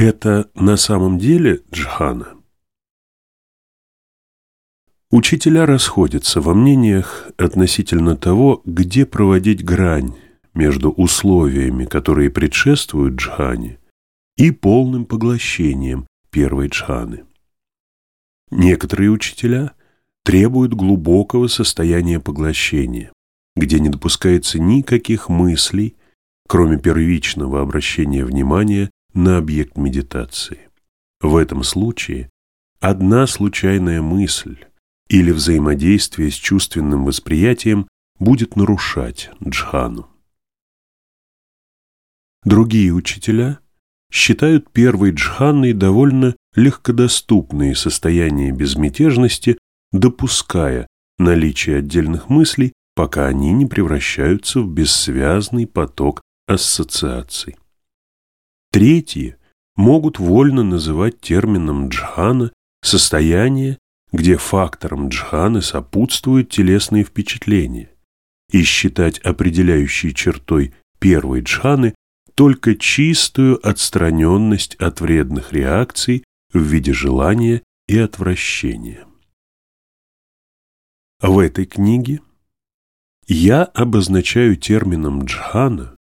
Это на самом деле джхана? Учителя расходятся во мнениях относительно того, где проводить грань между условиями, которые предшествуют джхане, и полным поглощением первой джханы. Некоторые учителя требуют глубокого состояния поглощения, где не допускается никаких мыслей, кроме первичного обращения внимания на объект медитации. В этом случае одна случайная мысль или взаимодействие с чувственным восприятием будет нарушать джхану. Другие учителя считают первой джханой довольно легкодоступные состояния безмятежности, допуская наличие отдельных мыслей, пока они не превращаются в бессвязный поток ассоциаций. Третьи могут вольно называть термином джхана состояние, где фактором джханы сопутствуют телесные впечатления, и считать определяющей чертой первой джханы только чистую отстраненность от вредных реакций в виде желания и отвращения. В этой книге я обозначаю термином джхана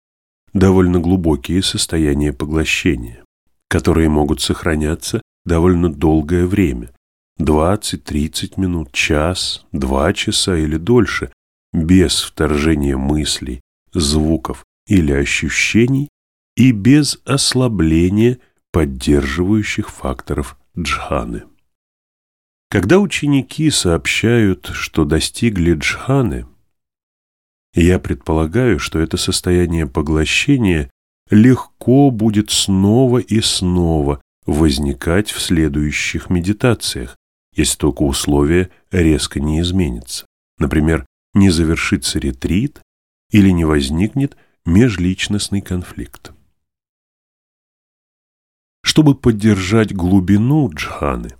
довольно глубокие состояния поглощения, которые могут сохраняться довольно долгое время, 20-30 минут, час, два часа или дольше, без вторжения мыслей, звуков или ощущений и без ослабления поддерживающих факторов джханы. Когда ученики сообщают, что достигли джханы, я предполагаю, что это состояние поглощения легко будет снова и снова возникать в следующих медитациях, если только условия резко не изменятся. Например, не завершится ретрит или не возникнет межличностный конфликт. Чтобы поддержать глубину джханы,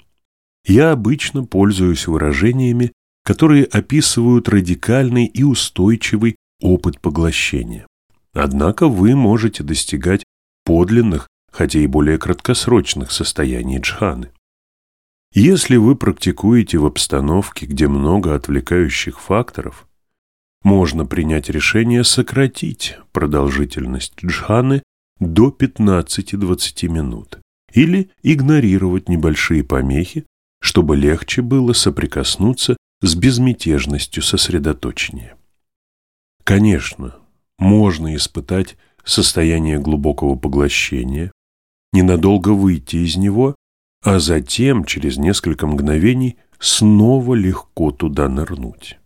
я обычно пользуюсь выражениями, которые описывают радикальный и устойчивый опыт поглощения. Однако вы можете достигать подлинных, хотя и более краткосрочных состояний джханы. Если вы практикуете в обстановке, где много отвлекающих факторов, можно принять решение сократить продолжительность джханы до 15-20 минут или игнорировать небольшие помехи, чтобы легче было соприкоснуться с безмятежностью сосредоточения. Конечно, можно испытать состояние глубокого поглощения, ненадолго выйти из него а затем, через несколько мгновений, снова легко туда нырнуть.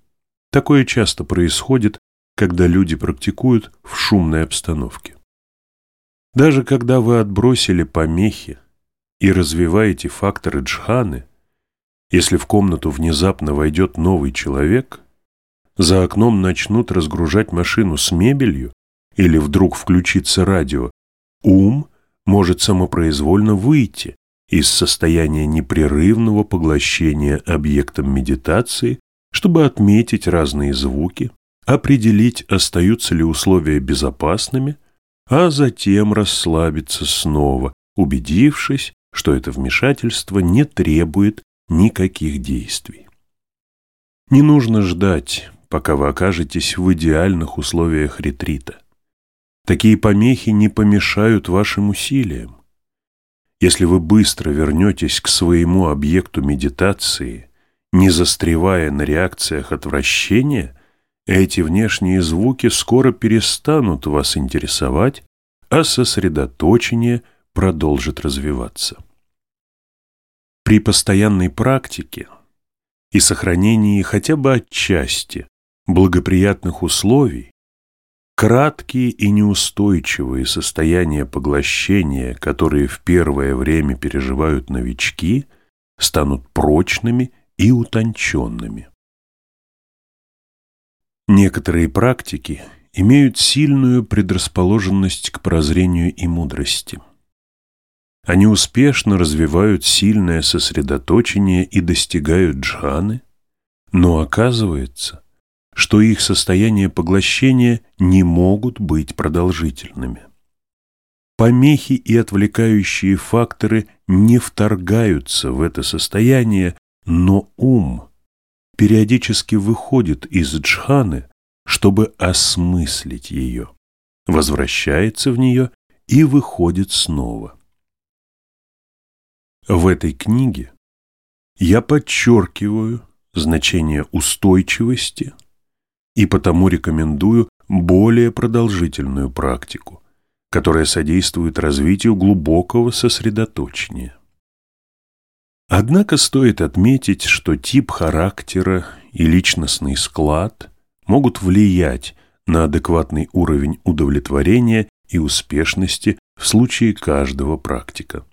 Такое часто происходит, когда люди практикуют в шумной обстановке. Даже когда вы отбросили помехи и развиваете факторы джханы, если в комнату внезапно войдет новый человек, за окном начнут разгружать машину с мебелью или вдруг включится радио, ум может самопроизвольно выйти из состояния непрерывного поглощения объектом медитации, чтобы отметить разные звуки, определить, остаются ли условия безопасными, а затем расслабиться снова, убедившись, что это вмешательство не требует никаких действий. Не нужно ждать, пока вы окажетесь в идеальных условиях ретрита. Такие помехи не помешают вашим усилиям. Если вы быстро вернетесь к своему объекту медитации, не застревая на реакциях отвращения, эти внешние звуки скоро перестанут вас интересовать, а сосредоточение продолжит развиваться. При постоянной практике и сохранении хотя бы отчасти благоприятных условий Краткие и неустойчивые состояния поглощения, которые в первое время переживают новички, станут прочными и утонченными. Некоторые практики имеют сильную предрасположенность к прозрению и мудрости. Они успешно развивают сильное сосредоточение и достигают джханы, но оказывается, что их состояние поглощения не могут быть продолжительными. помехи и отвлекающие факторы не вторгаются в это состояние, но ум периодически выходит из джханы, чтобы осмыслить ее, возвращается в нее и выходит снова. В этой книге я подчеркиваю значение устойчивости и потому рекомендую более продолжительную практику, которая содействует развитию глубокого сосредоточения. Однако стоит отметить, что тип характера и личностный склад могут влиять на адекватный уровень удовлетворения и успешности в случае каждого практика.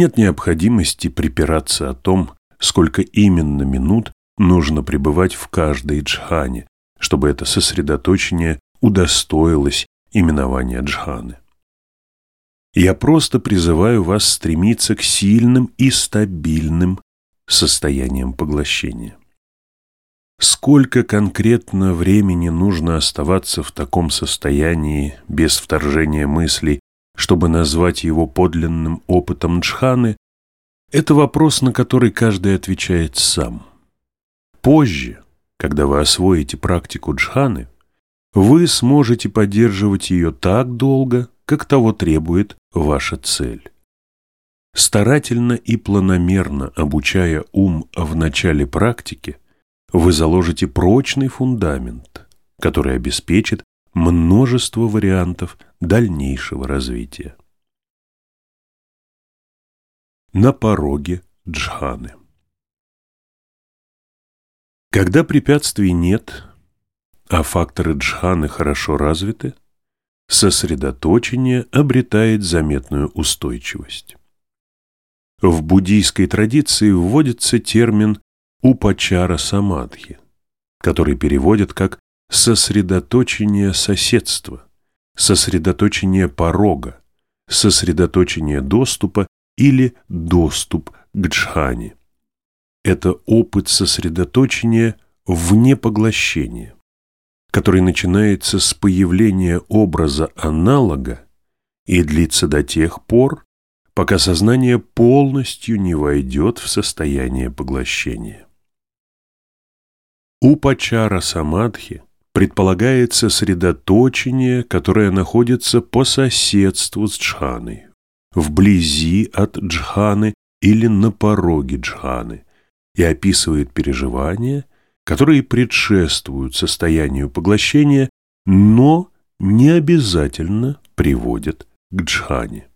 Нет необходимости припираться о том, сколько именно минут нужно пребывать в каждой джхане, чтобы это сосредоточение удостоилось именования джханы. Я просто призываю вас стремиться к сильным и стабильным состояниям поглощения. Сколько конкретно времени нужно оставаться в таком состоянии без вторжения мыслей, чтобы назвать его подлинным опытом джханы, это вопрос, на который каждый отвечает сам. Позже, когда вы освоите практику джханы, вы сможете поддерживать ее так долго, как того требует ваша цель. Старательно и планомерно обучая ум в начале практики, вы заложите прочный фундамент, который обеспечит множество вариантов дальнейшего развития. На пороге джханы Когда препятствий нет, а факторы джханы хорошо развиты, сосредоточение обретает заметную устойчивость. В буддийской традиции вводится термин «упачара самадхи», который переводят как «сосредоточение соседства», «сосредоточение порога», «сосредоточение доступа» или «доступ к джхане». Это опыт сосредоточения вне поглощения который начинается с появления образа аналога и длится до тех пор, пока сознание полностью не войдет в состояние поглощения. У пачара самадхи предполагается сосредоточение, которое находится по соседству с джханой, вблизи от джханы или на пороге джханы, и описывает переживания, которые предшествуют состоянию поглощения, но не обязательно приводят к джхане.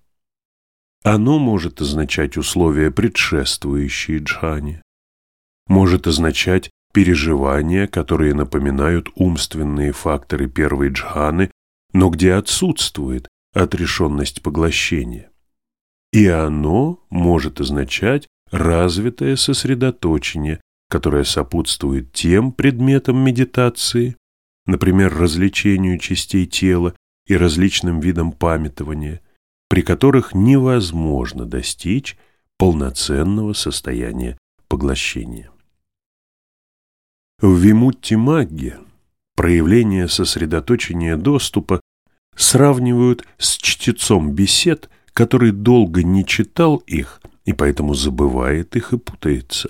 Оно может означать условия, предшествующие джхане, может означать переживания, которые напоминают умственные факторы первой джханы, но где отсутствует отрешенность поглощения. И оно может означать развитое сосредоточение, которая сопутствует тем предметам медитации, например, развлечению частей тела и различным видам памятования, при которых невозможно достичь полноценного состояния поглощения. В Вимутти-магге проявление сосредоточения доступа сравнивают с чтецом бесед, который долго не читал их и поэтому забывает их и путается.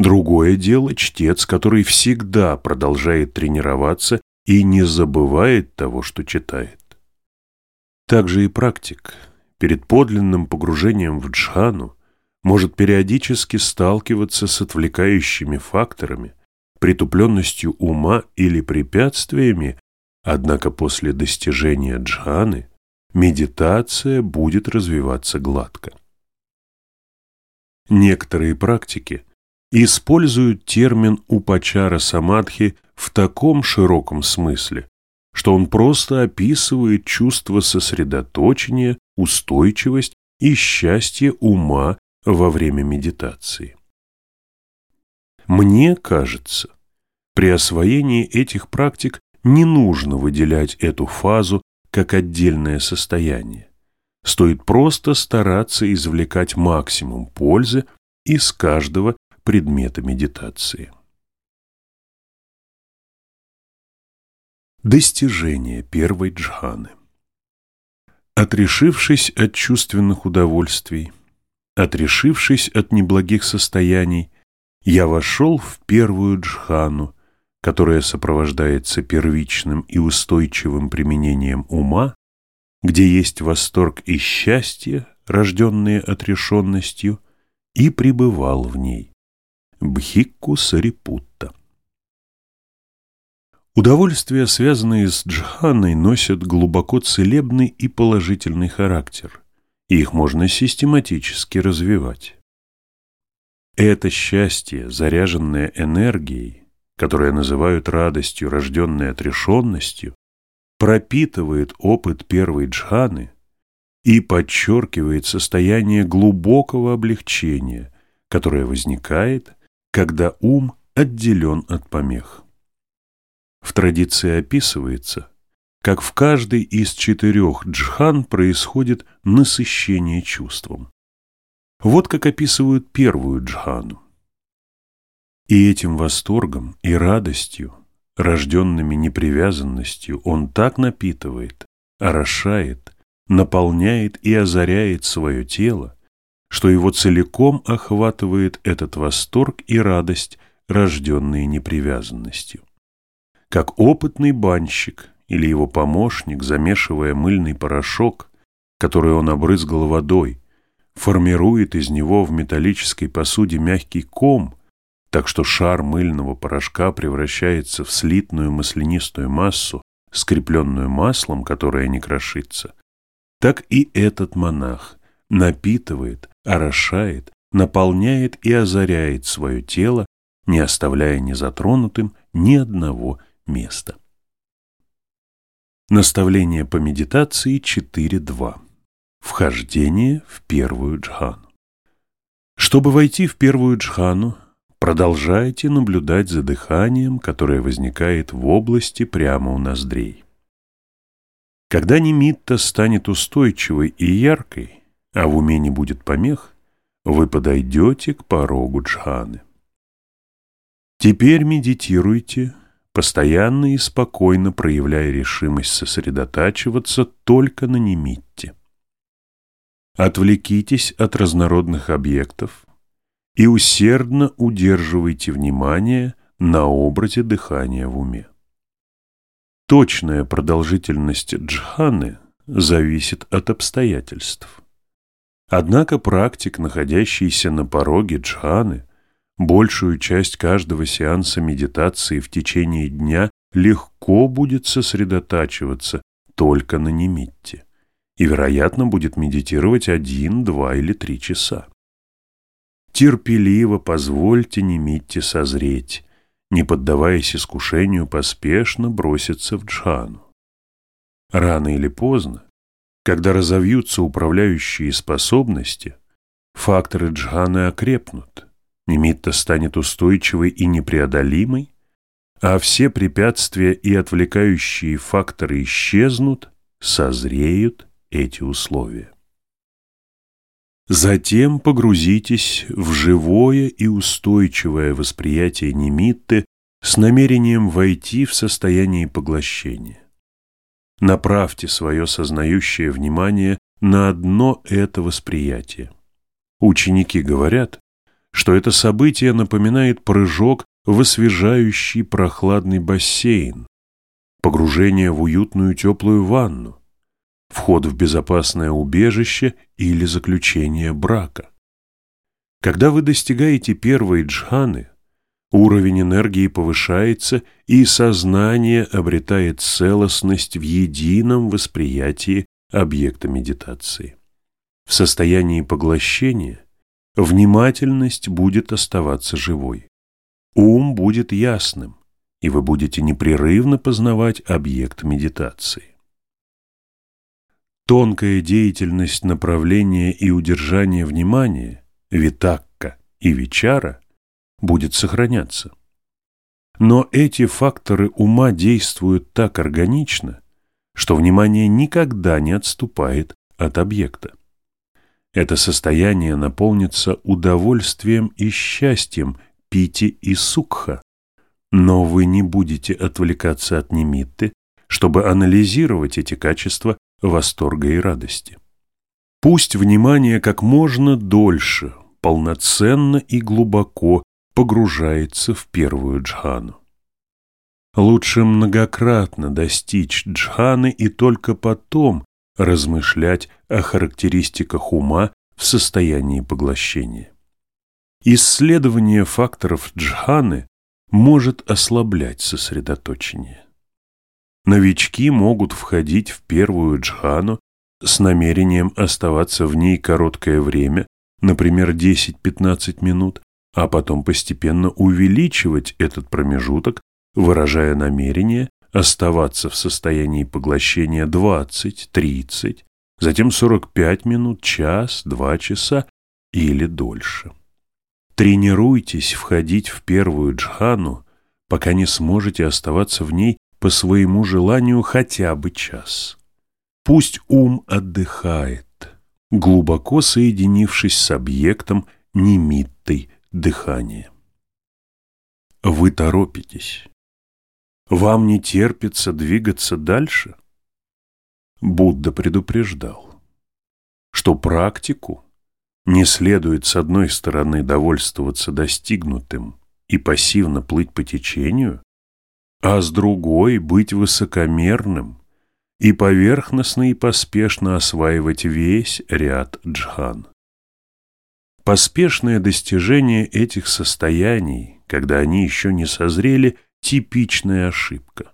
Другое дело чтец, который всегда продолжает тренироваться и не забывает того, что читает. Также и практик перед подлинным погружением в джхану может периодически сталкиваться с отвлекающими факторами, притупленностью ума или препятствиями, однако после достижения джханы медитация будет развиваться гладко. Некоторые практики используют термин «упачара самадхи» в таком широком смысле, что он просто описывает чувство сосредоточения, устойчивость и счастье ума во время медитации. Мне кажется, при освоении этих практик не нужно выделять эту фазу как отдельное состояние. Стоит просто стараться извлекать максимум пользы из каждого предмета медитации. Достижение первой джханы Отрешившись от чувственных удовольствий, отрешившись от неблагих состояний, я вошел в первую джхану, которая сопровождается первичным и устойчивым применением ума, где есть восторг и счастье, рожденные отрешенностью, и пребывал в ней. Бхикку Сарипутта Удовольствия, связанные с джханой, носят глубоко целебный и положительный характер, и их можно систематически развивать. Это счастье, заряженное энергией, которое называют радостью, рожденной отрешенностью, пропитывает опыт первой джханы и подчеркивает состояние глубокого облегчения, которое возникает, когда ум отделен от помех. В традиции описывается, как в каждой из четырех джхан происходит насыщение чувством. Вот как описывают первую джхану. И этим восторгом и радостью, рожденными непривязанностью, он так напитывает, орошает, наполняет и озаряет свое тело, что его целиком охватывает этот восторг и радость, рожденные непривязанностью как опытный банщик или его помощник, замешивая мыльный порошок, который он обрызгал водой, формирует из него в металлической посуде мягкий ком, так что шар мыльного порошка превращается в слитную маслянистую массу, скрепленную маслом, которое не крошится, так и этот монах напитывает, орошает, наполняет и озаряет свое тело, не оставляя незатронутым ни одного место. Наставление по медитации 4.2. Вхождение в первую джхану. Чтобы войти в первую джхану, продолжайте наблюдать за дыханием, которое возникает в области прямо у ноздрей. Когда немитта станет устойчивой и яркой, а в уме не будет помех, вы подойдете к порогу джханы. Теперь медитируйте постоянно и спокойно проявляя решимость сосредотачиваться только на немитте. Отвлекитесь от разнородных объектов и усердно удерживайте внимание на образе дыхания в уме. Точная продолжительность джханы зависит от обстоятельств. Однако практик, находящийся на пороге джханы, большую часть каждого сеанса медитации в течение дня легко будет сосредотачиваться только на немитте и, вероятно, будет медитировать один, два или три часа. Терпеливо позвольте немитте созреть, не поддаваясь искушению поспешно броситься в джхану. Рано или поздно, когда разовьются управляющие способности, факторы джханы окрепнут, Немитта станет устойчивой и непреодолимой, а все препятствия и отвлекающие факторы исчезнут, созреют эти условия. Затем погрузитесь в живое и устойчивое восприятие Немитты с намерением войти в состояние поглощения. Направьте свое сознающее внимание на одно это восприятие. Ученики говорят, что это событие напоминает прыжок в освежающий прохладный бассейн, погружение в уютную теплую ванну, вход в безопасное убежище или заключение брака. Когда вы достигаете первой джханы, уровень энергии повышается, и сознание обретает целостность в едином восприятии объекта медитации. В состоянии поглощения Внимательность будет оставаться живой. Ум будет ясным, и вы будете непрерывно познавать объект медитации. Тонкая деятельность направления и удержания внимания, витакка и вичара, будет сохраняться. Но эти факторы ума действуют так органично, что внимание никогда не отступает от объекта. Это состояние наполнится удовольствием и счастьем пити и сукха. Но вы не будете отвлекаться от немитты, чтобы анализировать эти качества восторга и радости. Пусть внимание как можно дольше, полноценно и глубоко погружается в первую джхану. Лучше многократно достичь джханы и только потом размышлять о характеристиках ума в состоянии поглощения. Исследование факторов джханы может ослаблять сосредоточение. Новички могут входить в первую джхану с намерением оставаться в ней короткое время, например, 10-15 минут, а потом постепенно увеличивать этот промежуток, выражая намерение оставаться в состоянии поглощения 20, 30, затем 45 минут, час, два часа или дольше. Тренируйтесь входить в первую джхану, пока не сможете оставаться в ней по своему желанию хотя бы час. Пусть ум отдыхает, глубоко соединившись с объектом немиттой дыхания. Вы торопитесь. Вам не терпится двигаться дальше? Будда предупреждал, что практику не следует с одной стороны довольствоваться достигнутым и пассивно плыть по течению, а с другой быть высокомерным и поверхностно и поспешно осваивать весь ряд джхан. Поспешное достижение этих состояний, когда они еще не созрели, типичная ошибка.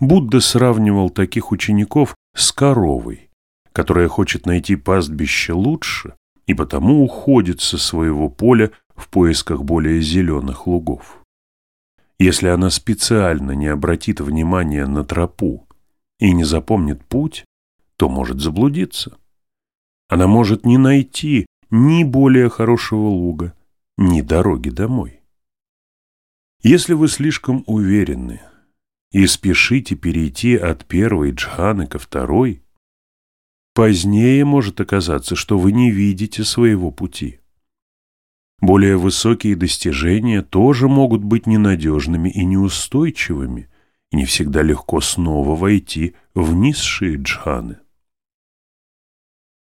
Будда сравнивал таких учеников с коровой, которая хочет найти пастбище лучше и потому уходит со своего поля в поисках более зеленых лугов. Если она специально не обратит внимания на тропу и не запомнит путь, то может заблудиться. Она может не найти ни более хорошего луга, ни дороги домой. Если вы слишком уверены и спешите перейти от первой джханы ко второй, позднее может оказаться, что вы не видите своего пути. Более высокие достижения тоже могут быть ненадежными и неустойчивыми, и не всегда легко снова войти в низшие джханы.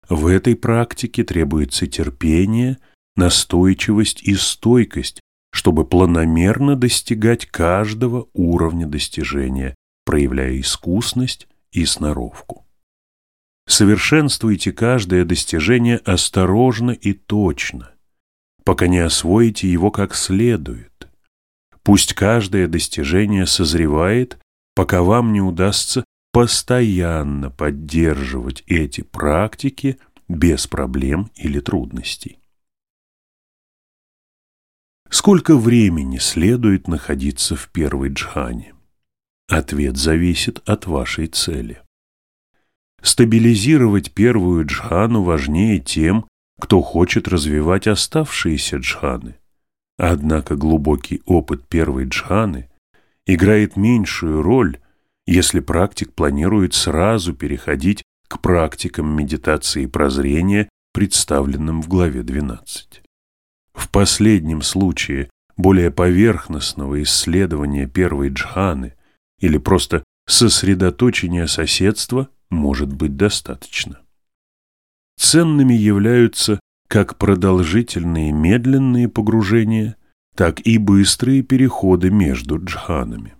В этой практике требуется терпение, настойчивость и стойкость, чтобы планомерно достигать каждого уровня достижения, проявляя искусность и сноровку. Совершенствуйте каждое достижение осторожно и точно, пока не освоите его как следует. Пусть каждое достижение созревает, пока вам не удастся постоянно поддерживать эти практики без проблем или трудностей. Сколько времени следует находиться в первой джхане? Ответ зависит от вашей цели. Стабилизировать первую джхану важнее тем, кто хочет развивать оставшиеся джханы. Однако глубокий опыт первой джханы играет меньшую роль, если практик планирует сразу переходить к практикам медитации прозрения, представленным в главе 12. В последнем случае более поверхностного исследования первой джханы или просто сосредоточения соседства может быть достаточно. Ценными являются как продолжительные медленные погружения, так и быстрые переходы между джханами.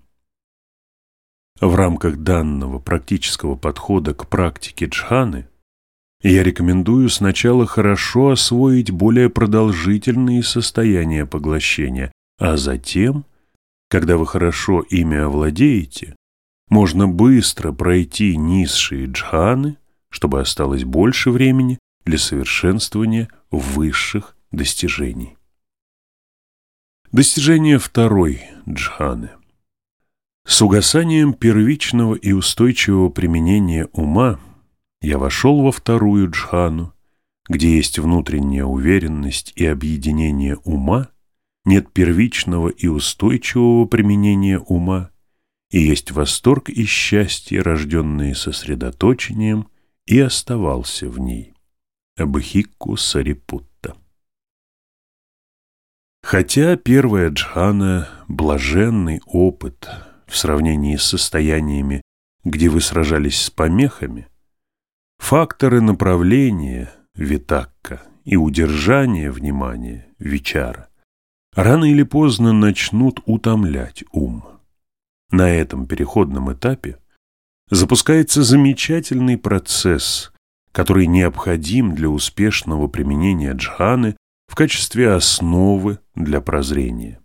В рамках данного практического подхода к практике джханы я рекомендую сначала хорошо освоить более продолжительные состояния поглощения, а затем, когда вы хорошо ими овладеете, можно быстро пройти низшие джханы, чтобы осталось больше времени для совершенствования высших достижений. Достижение второй джханы. С угасанием первичного и устойчивого применения ума – я вошел во вторую джхану, где есть внутренняя уверенность и объединение ума, нет первичного и устойчивого применения ума, и есть восторг и счастье, рожденные сосредоточением, и оставался в ней. Абхикку Сарипутта. Хотя первая джхана – блаженный опыт в сравнении с состояниями где вы сражались с помехами, факторы направления витакка и удержания внимания вичара рано или поздно начнут утомлять ум. На этом переходном этапе запускается замечательный процесс, который необходим для успешного применения джханы в качестве основы для прозрения.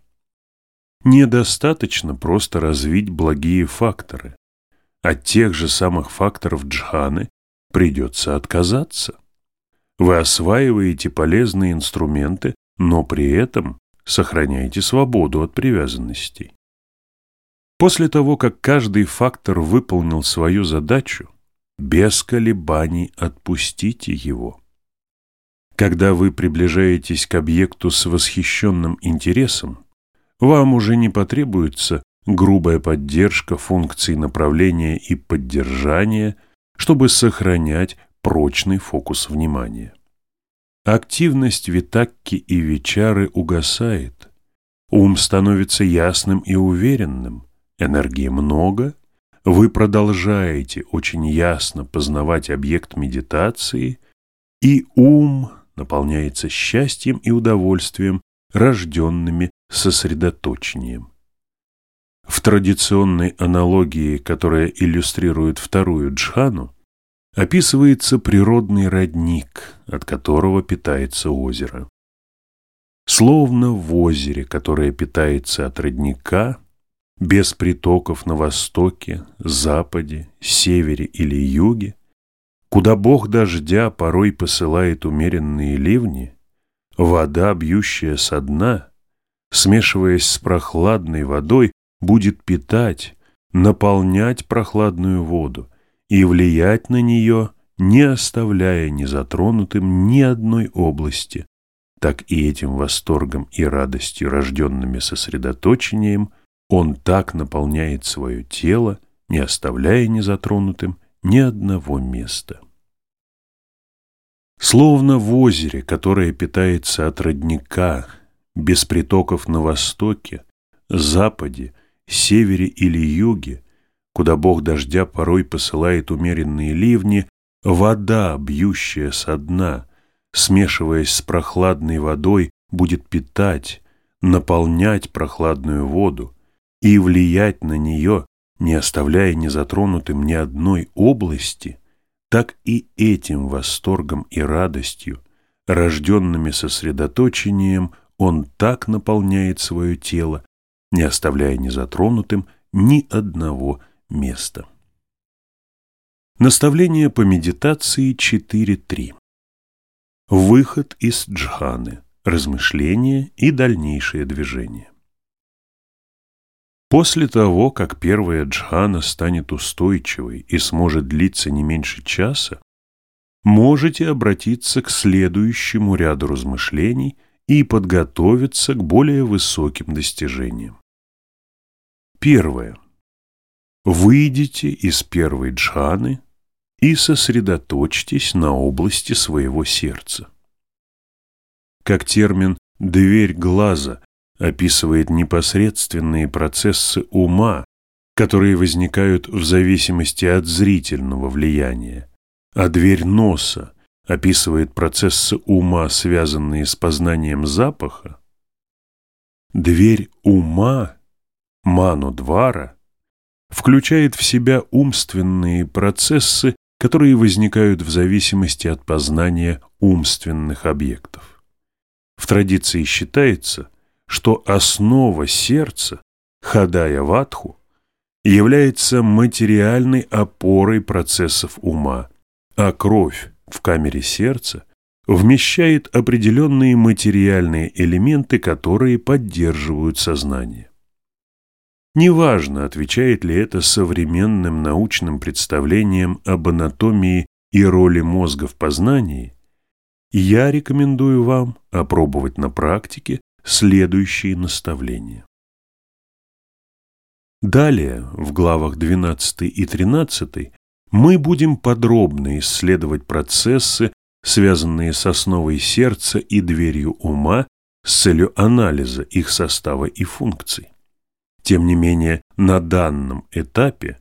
Недостаточно просто развить благие факторы. От тех же самых факторов джханы придется отказаться. Вы осваиваете полезные инструменты, но при этом сохраняете свободу от привязанностей. После того, как каждый фактор выполнил свою задачу, без колебаний отпустите его. Когда вы приближаетесь к объекту с восхищенным интересом, вам уже не потребуется грубая поддержка функций направления и поддержания, чтобы сохранять прочный фокус внимания. Активность витакки и вичары угасает, ум становится ясным и уверенным, энергии много, вы продолжаете очень ясно познавать объект медитации, и ум наполняется счастьем и удовольствием, рожденными сосредоточением. В традиционной аналогии, которая иллюстрирует вторую джхану, описывается природный родник, от которого питается озеро. Словно в озере, которое питается от родника, без притоков на востоке, западе, севере или юге, куда Бог дождя порой посылает умеренные ливни, вода, бьющая со дна, смешиваясь с прохладной водой, будет питать, наполнять прохладную воду и влиять на нее, не оставляя незатронутым ни одной области, так и этим восторгом и радостью, рожденными сосредоточением, он так наполняет свое тело, не оставляя незатронутым ни одного места. Словно в озере, которое питается от родника, без притоков на востоке, западе, севере или юге, куда Бог дождя порой посылает умеренные ливни, вода, бьющая со дна, смешиваясь с прохладной водой, будет питать, наполнять прохладную воду и влиять на нее, не оставляя незатронутым ни одной области, так и этим восторгом и радостью, рожденными сосредоточением, он так наполняет свое тело, не оставляя незатронутым ни одного места. Наставление по медитации 4.3. Выход из джханы, размышления и дальнейшее движение. После того, как первая джхана станет устойчивой и сможет длиться не меньше часа, можете обратиться к следующему ряду размышлений и подготовиться к более высоким достижениям. Первое. Выйдите из первой джханы и сосредоточьтесь на области своего сердца. Как термин «дверь глаза» описывает непосредственные процессы ума, которые возникают в зависимости от зрительного влияния, а дверь носа описывает процессы ума, связанные с познанием запаха, дверь ума, ману-двара, включает в себя умственные процессы, которые возникают в зависимости от познания умственных объектов. В традиции считается, что основа сердца, хадая ватху, является материальной опорой процессов ума, а кровь в камере сердца вмещает определенные материальные элементы, которые поддерживают сознание. Неважно, отвечает ли это современным научным представлениям об анатомии и роли мозга в познании, я рекомендую вам опробовать на практике следующие наставления. Далее, в главах 12 и 13, мы будем подробно исследовать процессы, связанные с основой сердца и дверью ума с целью анализа их состава и функций. Тем не менее, на данном этапе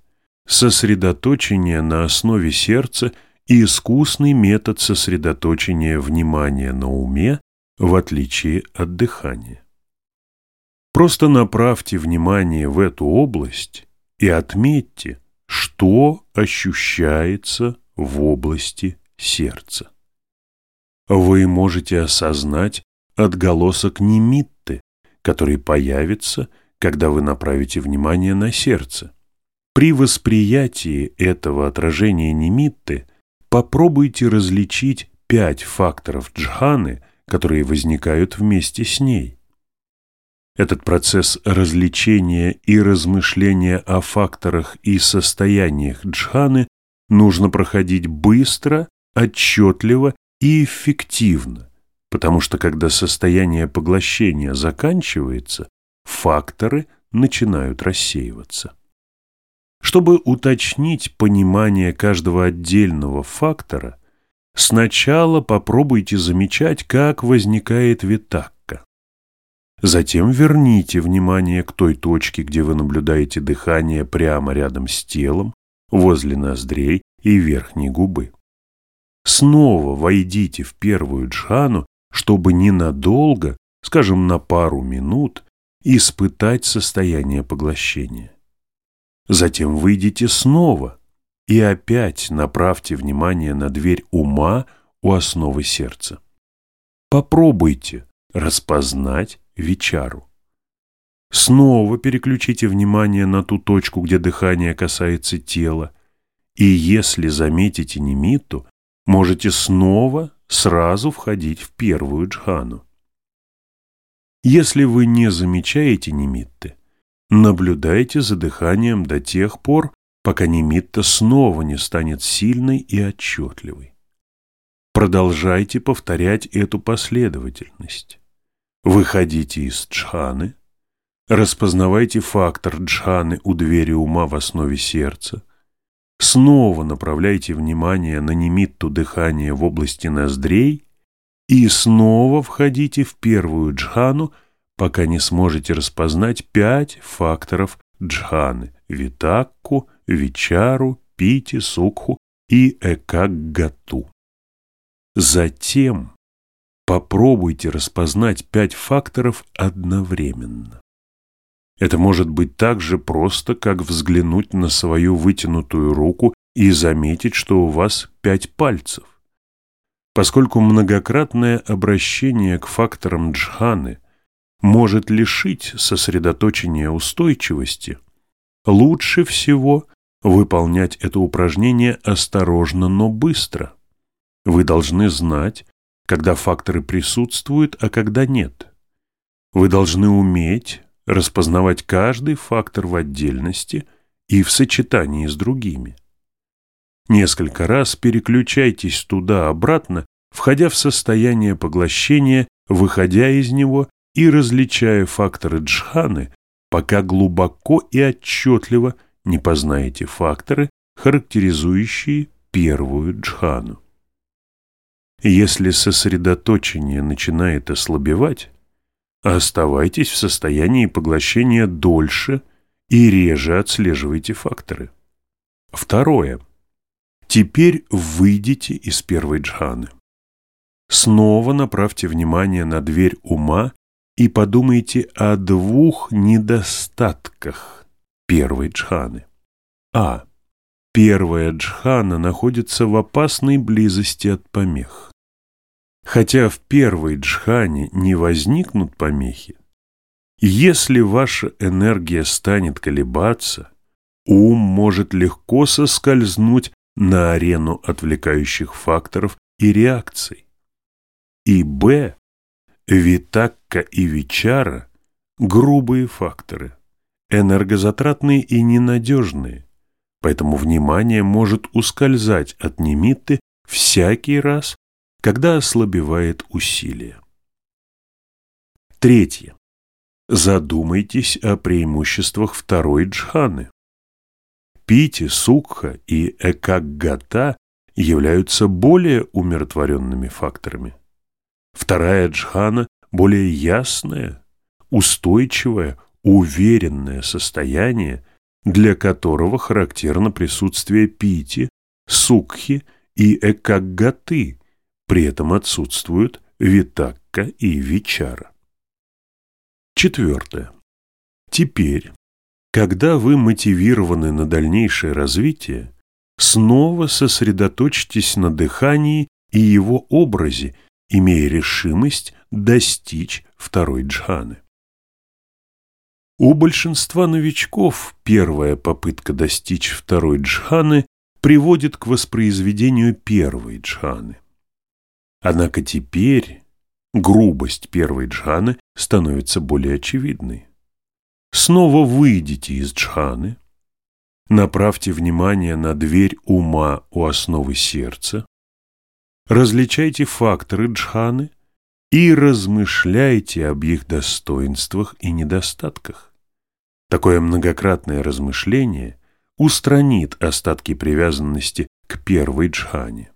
сосредоточение на основе сердца и искусный метод сосредоточения внимания на уме, в отличие от дыхания. Просто направьте внимание в эту область и отметьте, что ощущается в области сердца. Вы можете осознать отголосок немитты, который появится, когда вы направите внимание на сердце. При восприятии этого отражения немитты попробуйте различить пять факторов джханы, которые возникают вместе с ней. Этот процесс развлечения и размышления о факторах и состояниях джханы нужно проходить быстро, отчетливо и эффективно, потому что когда состояние поглощения заканчивается, факторы начинают рассеиваться. Чтобы уточнить понимание каждого отдельного фактора, сначала попробуйте замечать, как возникает витакка. Затем верните внимание к той точке, где вы наблюдаете дыхание прямо рядом с телом, возле ноздрей и верхней губы. Снова войдите в первую джхану, чтобы ненадолго, скажем, на пару минут, испытать состояние поглощения. Затем выйдите снова и опять направьте внимание на дверь ума у основы сердца. Попробуйте распознать вечару. Снова переключите внимание на ту точку, где дыхание касается тела, и если заметите немиту, можете снова сразу входить в первую джхану. Если вы не замечаете немитты, Наблюдайте за дыханием до тех пор, пока немитта снова не станет сильной и отчетливой. Продолжайте повторять эту последовательность. Выходите из джханы, распознавайте фактор джханы у двери ума в основе сердца, снова направляйте внимание на немитту дыхания в области ноздрей и снова входите в первую джхану, пока не сможете распознать пять факторов джханы – витакку, вичару, пити, сукху и экаггату. Затем попробуйте распознать пять факторов одновременно. Это может быть так же просто, как взглянуть на свою вытянутую руку и заметить, что у вас пять пальцев. Поскольку многократное обращение к факторам джханы – может лишить сосредоточения устойчивости, лучше всего выполнять это упражнение осторожно, но быстро. Вы должны знать, когда факторы присутствуют, а когда нет. Вы должны уметь распознавать каждый фактор в отдельности и в сочетании с другими. Несколько раз переключайтесь туда-обратно, входя в состояние поглощения, выходя из него и различая факторы джханы, пока глубоко и отчетливо не познаете факторы, характеризующие первую джхану. Если сосредоточение начинает ослабевать, оставайтесь в состоянии поглощения дольше и реже отслеживайте факторы. Второе. Теперь выйдите из первой джханы. Снова направьте внимание на дверь ума и подумайте о двух недостатках первой джханы. А. Первая джхана находится в опасной близости от помех. Хотя в первой джхане не возникнут помехи, если ваша энергия станет колебаться, ум может легко соскользнуть на арену отвлекающих факторов и реакций. И Б. Витакка и Вичара – грубые факторы, энергозатратные и ненадежные, поэтому внимание может ускользать от немитты всякий раз, когда ослабевает усилие. Третье. Задумайтесь о преимуществах второй джханы. Пити, Сукха и Экаггата являются более умиротворенными факторами. Вторая джхана более ясное, устойчивое, уверенное состояние, для которого характерно присутствие пити, сукхи и экаггаты, при этом отсутствуют витакка и вичара. Четвертое. Теперь, когда вы мотивированы на дальнейшее развитие, снова сосредоточьтесь на дыхании и его образе, имея решимость достичь второй джханы. У большинства новичков первая попытка достичь второй джханы приводит к воспроизведению первой джханы. Однако теперь грубость первой джханы становится более очевидной. Снова выйдите из джханы, направьте внимание на дверь ума у основы сердца, различайте факторы джханы и размышляйте об их достоинствах и недостатках. Такое многократное размышление устранит остатки привязанности к первой джхане.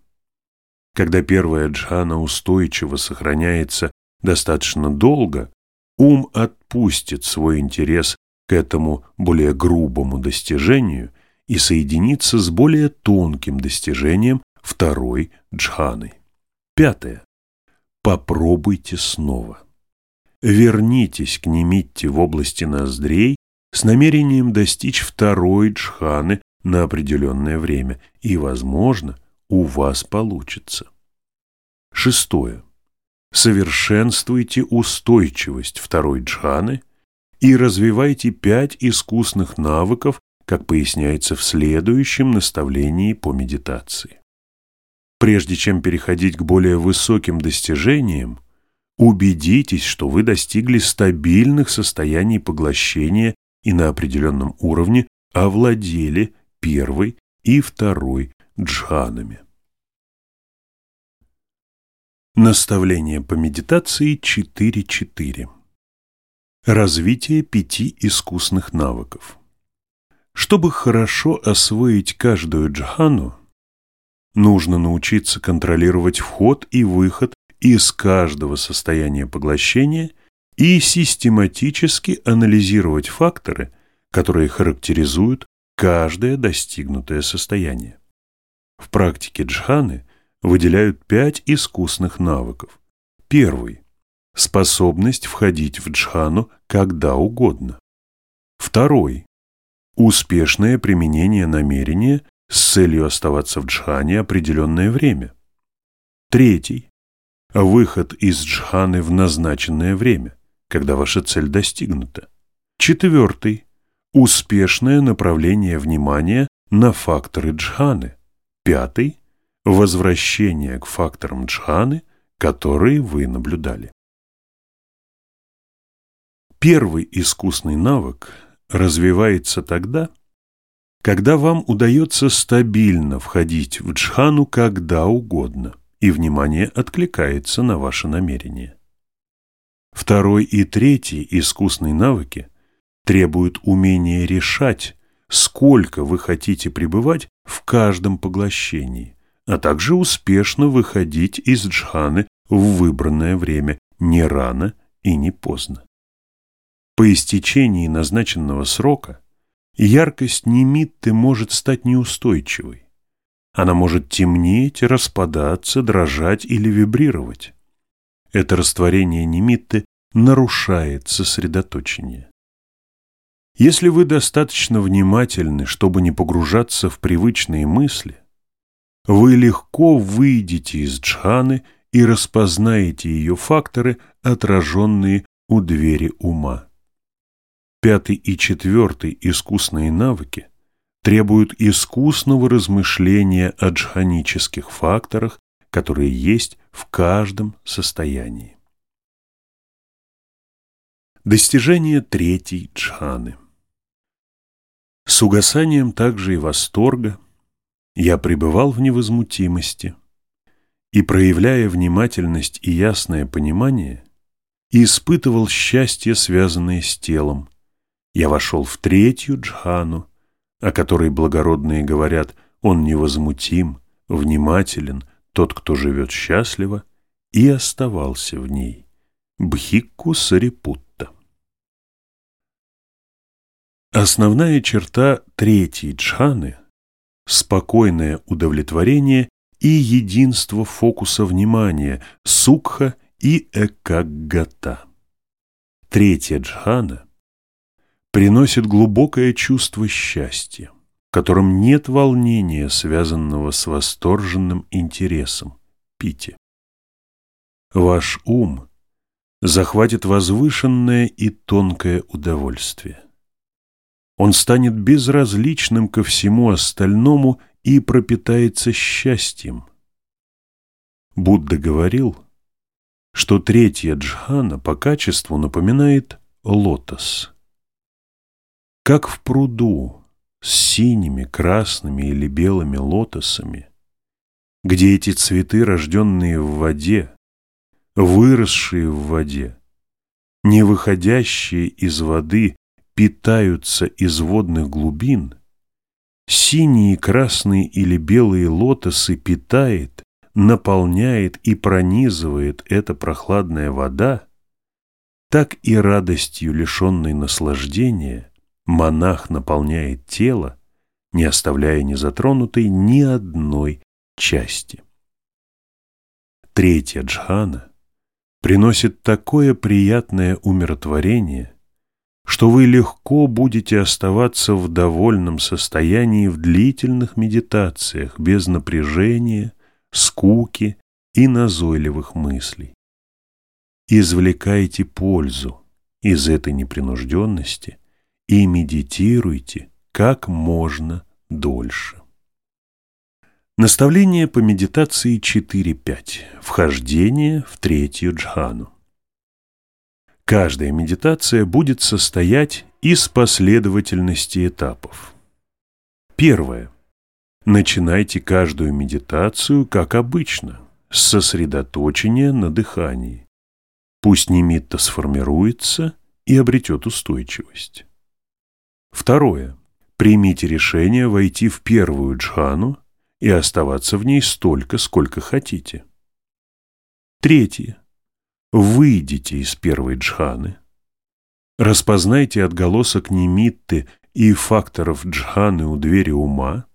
Когда первая джхана устойчиво сохраняется достаточно долго, ум отпустит свой интерес к этому более грубому достижению и соединится с более тонким достижением второй джханой. Пятое. Попробуйте снова. Вернитесь к Немитте в области ноздрей с намерением достичь второй джханы на определенное время, и, возможно, у вас получится. Шестое. Совершенствуйте устойчивость второй джханы и развивайте пять искусных навыков, как поясняется в следующем наставлении по медитации. Прежде чем переходить к более высоким достижениям, убедитесь, что вы достигли стабильных состояний поглощения и на определенном уровне овладели первой и второй джханами. Наставление по медитации 4.4. Развитие пяти искусных навыков. Чтобы хорошо освоить каждую джхану, нужно научиться контролировать вход и выход из каждого состояния поглощения и систематически анализировать факторы, которые характеризуют каждое достигнутое состояние. В практике джханы выделяют пять искусных навыков. Первый – способность входить в джхану когда угодно. Второй – успешное применение намерения с целью оставаться в джхане определенное время. Третий – выход из джханы в назначенное время, когда ваша цель достигнута. Четвертый – успешное направление внимания на факторы джханы. Пятый – возвращение к факторам джханы, которые вы наблюдали. Первый искусный навык развивается тогда, когда вам удается стабильно входить в джхану когда угодно, и внимание откликается на ваше намерение. Второй и третий искусные навыки требуют умения решать, сколько вы хотите пребывать в каждом поглощении, а также успешно выходить из джханы в выбранное время не рано и не поздно. По истечении назначенного срока яркость немитты может стать неустойчивой. Она может темнеть, распадаться, дрожать или вибрировать. Это растворение немитты нарушает сосредоточение. Если вы достаточно внимательны, чтобы не погружаться в привычные мысли, вы легко выйдете из джханы и распознаете ее факторы, отраженные у двери ума. Пятый и четвертый искусные навыки требуют искусного размышления о джханических факторах, которые есть в каждом состоянии. Достижение третьей джханы С угасанием также и восторга я пребывал в невозмутимости и, проявляя внимательность и ясное понимание, испытывал счастье, связанное с телом, я вошел в третью джхану, о которой благородные говорят, он невозмутим, внимателен, тот, кто живет счастливо, и оставался в ней. Бхикку Сарипутта. Основная черта третьей джханы – спокойное удовлетворение и единство фокуса внимания, сукха и экаггата. Третья джхана приносит глубокое чувство счастья, в котором нет волнения, связанного с восторженным интересом, пите. Ваш ум захватит возвышенное и тонкое удовольствие. Он станет безразличным ко всему остальному и пропитается счастьем. Будда говорил, что третья джхана по качеству напоминает лотос. Как в пруду с синими, красными или белыми лотосами, где эти цветы, рожденные в воде, выросшие в воде, не выходящие из воды, питаются из водных глубин, синие, красные или белые лотосы питает, наполняет и пронизывает эта прохладная вода, так и радостью, лишенной наслаждения, монах наполняет тело, не оставляя незатронутой ни одной части. Третья джхана приносит такое приятное умиротворение, что вы легко будете оставаться в довольном состоянии в длительных медитациях, без напряжения, скуки и назойливых мыслей. Извлекайте пользу из этой непринужденности и медитируйте как можно дольше. Наставление по медитации 4.5. Вхождение в третью джхану. Каждая медитация будет состоять из последовательности этапов. Первое. Начинайте каждую медитацию, как обычно, с сосредоточения на дыхании. Пусть немитта сформируется и обретет устойчивость. Второе. Примите решение войти в первую джхану и оставаться в ней столько, сколько хотите. Третье. Выйдите из первой джханы. Распознайте отголосок немитты и факторов джханы у двери ума.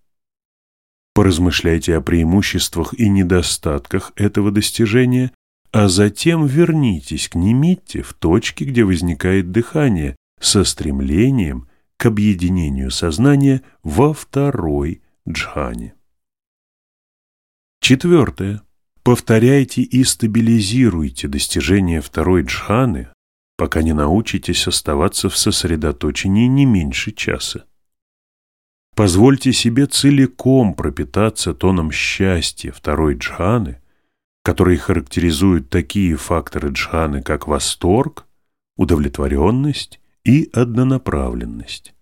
Поразмышляйте о преимуществах и недостатках этого достижения, а затем вернитесь к немитте в точке, где возникает дыхание, со стремлением к объединению сознания во второй джхане. Четвертое. Повторяйте и стабилизируйте достижение второй джханы, пока не научитесь оставаться в сосредоточении не меньше часа. Позвольте себе целиком пропитаться тоном счастья второй джханы, которые характеризуют такие факторы джханы, как восторг, удовлетворенность и однонаправленность.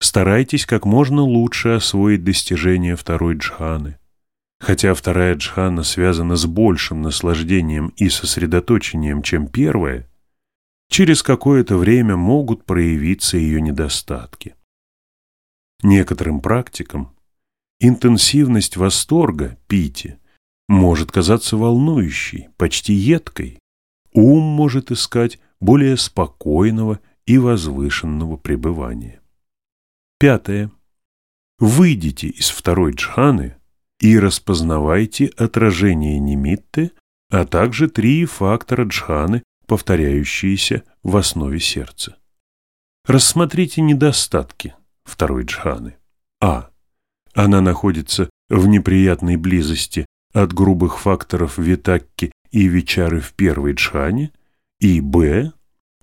Старайтесь как можно лучше освоить достижение второй джханы. Хотя вторая джхана связана с большим наслаждением и сосредоточением, чем первая, через какое-то время могут проявиться ее недостатки. Некоторым практикам интенсивность восторга, пити, может казаться волнующей, почти едкой. Ум может искать более спокойного и возвышенного пребывания. Пятое. Выйдите из второй джханы – и распознавайте отражение немитты, а также три фактора джханы, повторяющиеся в основе сердца. Рассмотрите недостатки второй джханы. А. Она находится в неприятной близости от грубых факторов витакки и вечары в первой джхане. И Б.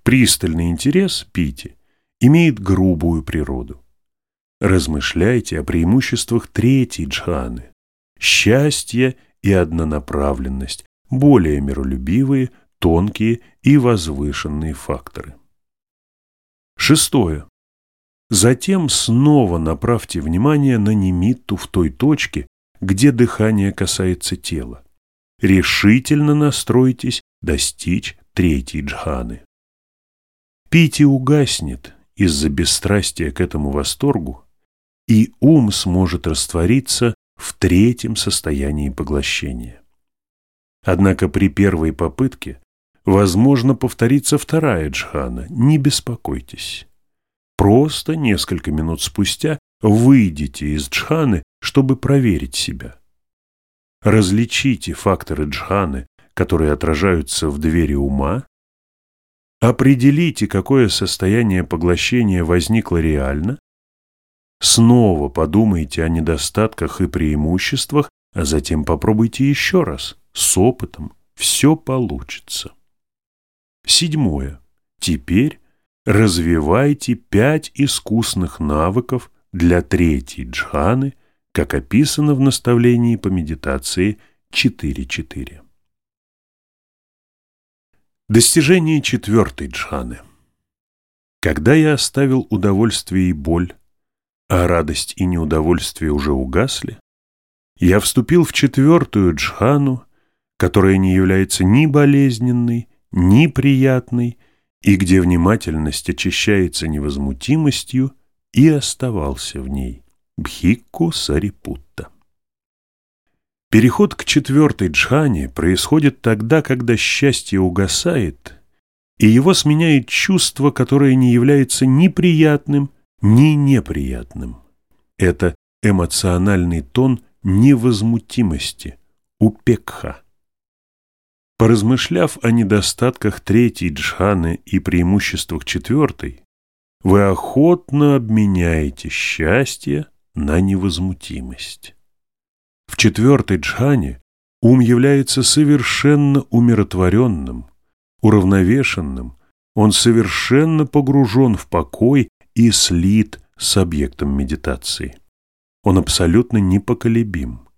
Пристальный интерес пити имеет грубую природу. Размышляйте о преимуществах третьей джханы, счастье и однонаправленность, более миролюбивые, тонкие и возвышенные факторы. Шестое. Затем снова направьте внимание на немитту в той точке, где дыхание касается тела. Решительно настройтесь достичь третьей джханы. Пити угаснет из-за бесстрастия к этому восторгу, и ум сможет раствориться в третьем состоянии поглощения. Однако при первой попытке возможно повторится вторая джхана, не беспокойтесь. Просто несколько минут спустя выйдите из джханы, чтобы проверить себя. Различите факторы джханы, которые отражаются в двери ума, определите, какое состояние поглощения возникло реально, снова подумайте о недостатках и преимуществах, а затем попробуйте еще раз, с опытом, все получится. Седьмое. Теперь развивайте пять искусных навыков для третьей джханы, как описано в наставлении по медитации 4.4. Достижение четвертой джханы. Когда я оставил удовольствие и боль, а радость и неудовольствие уже угасли, я вступил в четвертую джхану, которая не является ни болезненной, ни приятной, и где внимательность очищается невозмутимостью, и оставался в ней. Бхикку Сарипутта. Переход к четвертой джхане происходит тогда, когда счастье угасает, и его сменяет чувство, которое не является ни приятным, ни неприятным. Это эмоциональный тон невозмутимости, упекха. Поразмышляв о недостатках третьей джханы и преимуществах четвертой, вы охотно обменяете счастье на невозмутимость. В четвертой джхане ум является совершенно умиротворенным, уравновешенным, он совершенно погружен в покой и слит с объектом медитации. Он абсолютно непоколебим,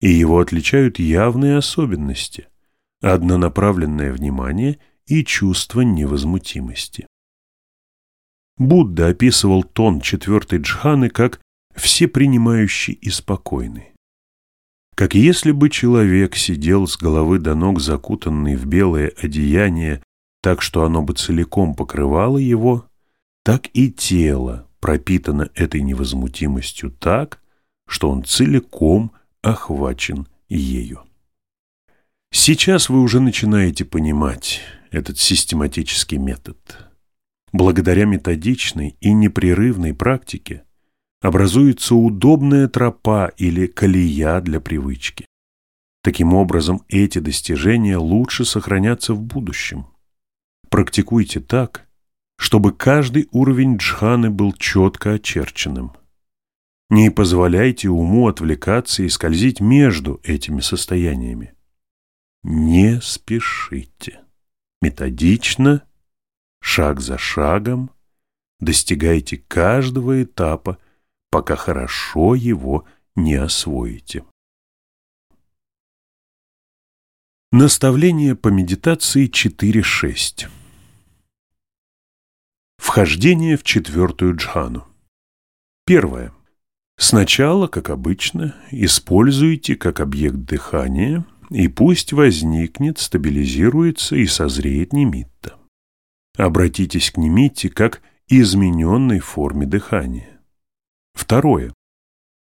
и его отличают явные особенности – однонаправленное внимание и чувство невозмутимости. Будда описывал тон четвертой джханы как всепринимающий и спокойный как если бы человек сидел с головы до ног закутанный в белое одеяние, так что оно бы целиком покрывало его, так и тело пропитано этой невозмутимостью так, что он целиком охвачен ею. Сейчас вы уже начинаете понимать этот систематический метод. Благодаря методичной и непрерывной практике образуется удобная тропа или колея для привычки. Таким образом, эти достижения лучше сохранятся в будущем. Практикуйте так, чтобы каждый уровень джханы был четко очерченным. Не позволяйте уму отвлекаться и скользить между этими состояниями. Не спешите. Методично, шаг за шагом, достигайте каждого этапа пока хорошо его не освоите. Наставление по медитации 4.6 Вхождение в четвертую джхану. Первое. Сначала, как обычно, используйте как объект дыхания, и пусть возникнет, стабилизируется и созреет немитта. Обратитесь к немитте как измененной форме дыхания. Второе.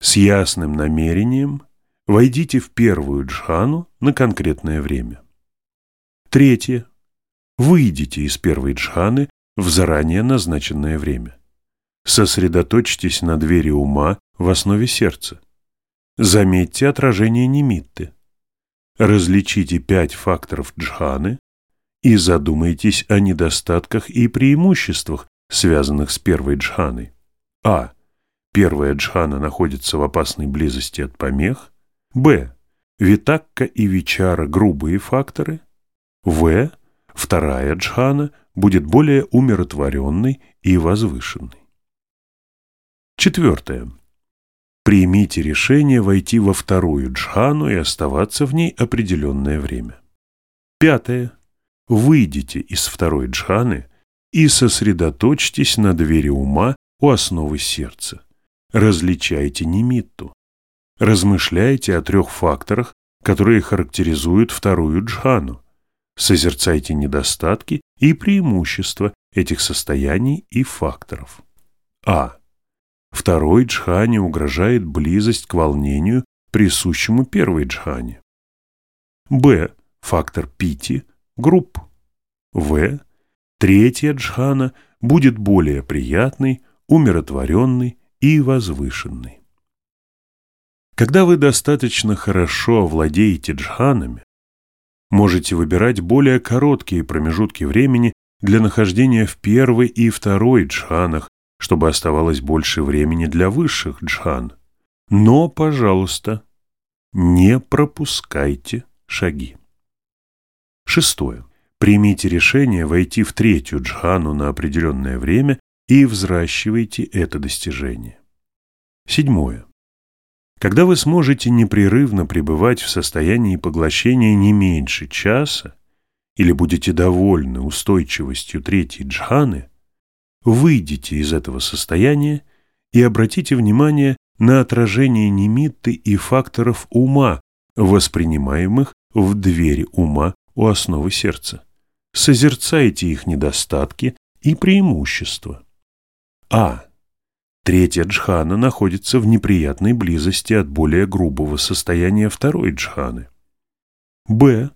С ясным намерением войдите в первую джхану на конкретное время. Третье. Выйдите из первой джханы в заранее назначенное время. Сосредоточьтесь на двери ума в основе сердца. Заметьте отражение немитты. Различите пять факторов джханы и задумайтесь о недостатках и преимуществах, связанных с первой джханой. А. Первая джхана находится в опасной близости от помех. Б. Витакка и Вичара – грубые факторы. В. Вторая джхана будет более умиротворенной и возвышенной. Четвертое. Примите решение войти во вторую джхану и оставаться в ней определенное время. Пятое. Выйдите из второй джханы и сосредоточьтесь на двери ума у основы сердца. Различайте немитту. Размышляйте о трех факторах, которые характеризуют вторую джхану. Созерцайте недостатки и преимущества этих состояний и факторов. А. Второй джхане угрожает близость к волнению, присущему первой джхане. Б. Фактор пити – групп. В. Третья джхана будет более приятной, умиротворенный и возвышенный. Когда вы достаточно хорошо овладеете джханами, можете выбирать более короткие промежутки времени для нахождения в первой и второй джханах, чтобы оставалось больше времени для высших джхан. Но, пожалуйста, не пропускайте шаги. Шестое. Примите решение войти в третью джхану на определенное время и взращивайте это достижение. Седьмое. Когда вы сможете непрерывно пребывать в состоянии поглощения не меньше часа или будете довольны устойчивостью третьей джханы, выйдите из этого состояния и обратите внимание на отражение немитты и факторов ума, воспринимаемых в двери ума у основы сердца. Созерцайте их недостатки и преимущества. А. Третья джхана находится в неприятной близости от более грубого состояния второй джханы. Б.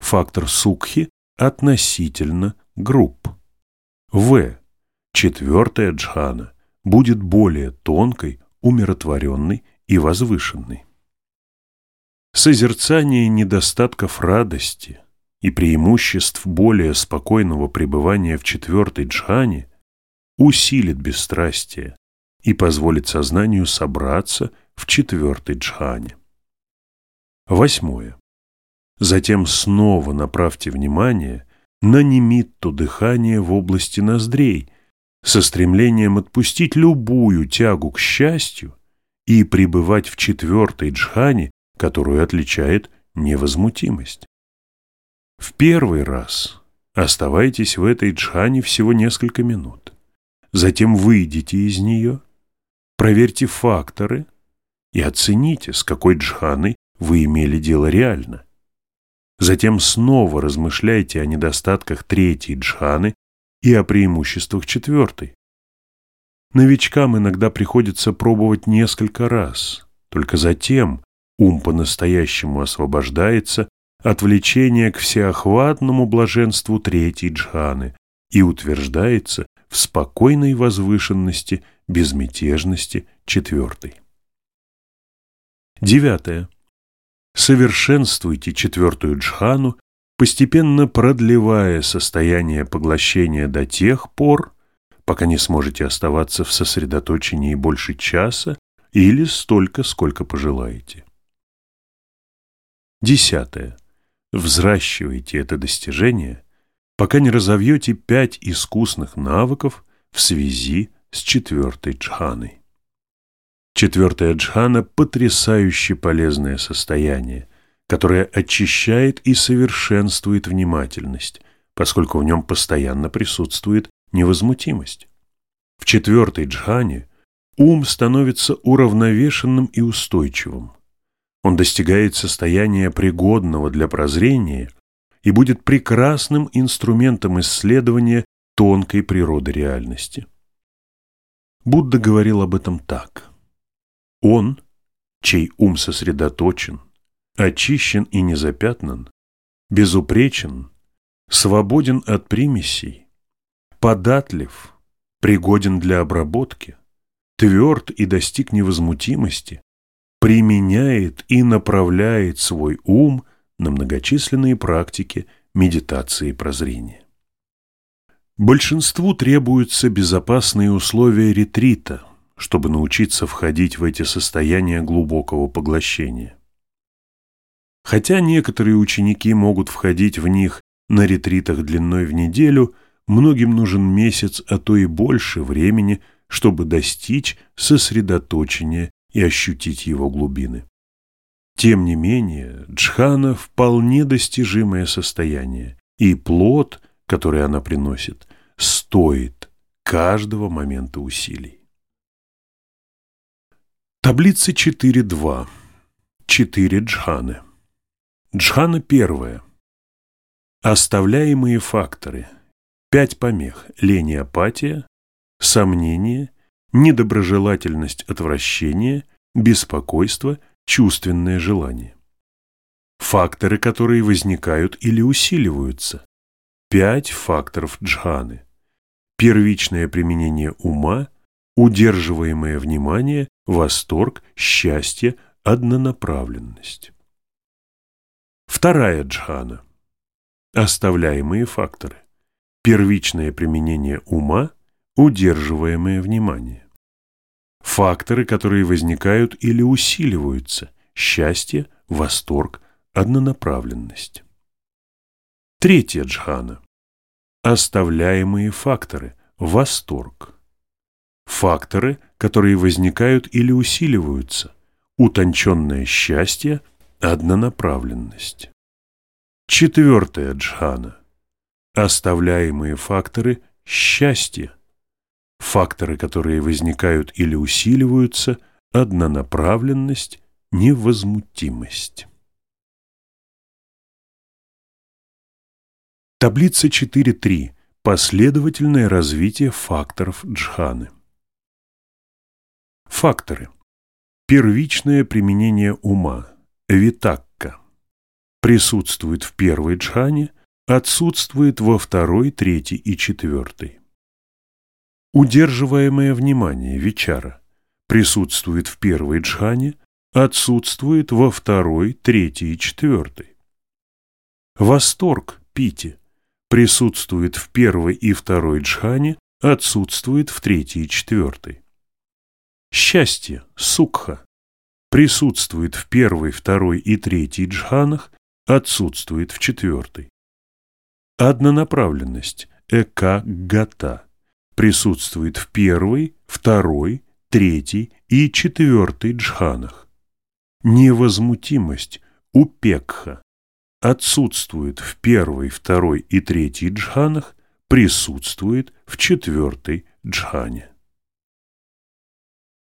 Фактор сукхи относительно групп. В. Четвертая джхана будет более тонкой, умиротворенной и возвышенной. Созерцание недостатков радости и преимуществ более спокойного пребывания в четвертой джхане усилит бесстрастие, и позволит сознанию собраться в четвертой джхане. Восьмое. Затем снова направьте внимание на немитту дыхания в области ноздрей со стремлением отпустить любую тягу к счастью и пребывать в четвертой джхане, которую отличает невозмутимость. В первый раз оставайтесь в этой джхане всего несколько минут. Затем выйдите из нее проверьте факторы и оцените, с какой джханой вы имели дело реально. Затем снова размышляйте о недостатках третьей джханы и о преимуществах четвертой. Новичкам иногда приходится пробовать несколько раз, только затем ум по-настоящему освобождается от влечения к всеохватному блаженству третьей джханы и утверждается спокойной возвышенности – безмятежности четвертой. Девятое. Совершенствуйте четвертую джхану, постепенно продлевая состояние поглощения до тех пор, пока не сможете оставаться в сосредоточении больше часа или столько, сколько пожелаете. Десятое. Взращивайте это достижение, пока не разовьете пять искусных навыков в связи с четвертой джханой. Четвертая джхана – потрясающе полезное состояние, которое очищает и совершенствует внимательность, поскольку в нем постоянно присутствует невозмутимость. В четвертой джхане ум становится уравновешенным и устойчивым. Он достигает состояния пригодного для прозрения и будет прекрасным инструментом исследования тонкой природы реальности. Будда говорил об этом так. Он, чей ум сосредоточен, очищен и незапятнан, безупречен, свободен от примесей, податлив, пригоден для обработки, тверд и достиг невозмутимости, применяет и направляет свой ум на многочисленные практики медитации и прозрения. Большинству требуются безопасные условия ретрита, чтобы научиться входить в эти состояния глубокого поглощения. Хотя некоторые ученики могут входить в них на ретритах длиной в неделю, многим нужен месяц, а то и больше времени, чтобы достичь сосредоточения и ощутить его глубины. Тем не менее, джхана – вполне достижимое состояние, и плод, который она приносит, стоит каждого момента усилий. Таблица 4.2. Четыре джханы. Джхана первая. Оставляемые факторы. Пять помех. Лень и апатия, сомнение, недоброжелательность отвращение, беспокойство, чувственное желание. Факторы, которые возникают или усиливаются. Пять факторов джханы. Первичное применение ума, удерживаемое внимание, восторг, счастье, однонаправленность. Вторая джхана. Оставляемые факторы. Первичное применение ума, удерживаемое внимание. Факторы, которые возникают или усиливаются. Счастье, восторг, однонаправленность. Третья джхана. Оставляемые факторы. Восторг. Факторы, которые возникают или усиливаются. Утонченное счастье, однонаправленность. Четвертая джхана. Оставляемые факторы счастья. Факторы, которые возникают или усиливаются, однонаправленность, невозмутимость. Таблица 4.3. Последовательное развитие факторов джханы. Факторы. Первичное применение ума, витакка, присутствует в первой джхане, отсутствует во второй, третьей и четвертой. Удерживаемое внимание, вечара, присутствует в первой джхане, отсутствует во второй, третьей и четвертой. Восторг, пити, присутствует в первой и второй джхане, отсутствует в третьей и четвертой. Счастье, сукха, присутствует в первой, второй и третьей джханах, отсутствует в четвертой. Однонаправленность, эка-гата, присутствует в первой, второй, третьей и четвертой джханах. Невозмутимость, упекха, отсутствует в первой, второй и третьей джханах, присутствует в четвертой джхане.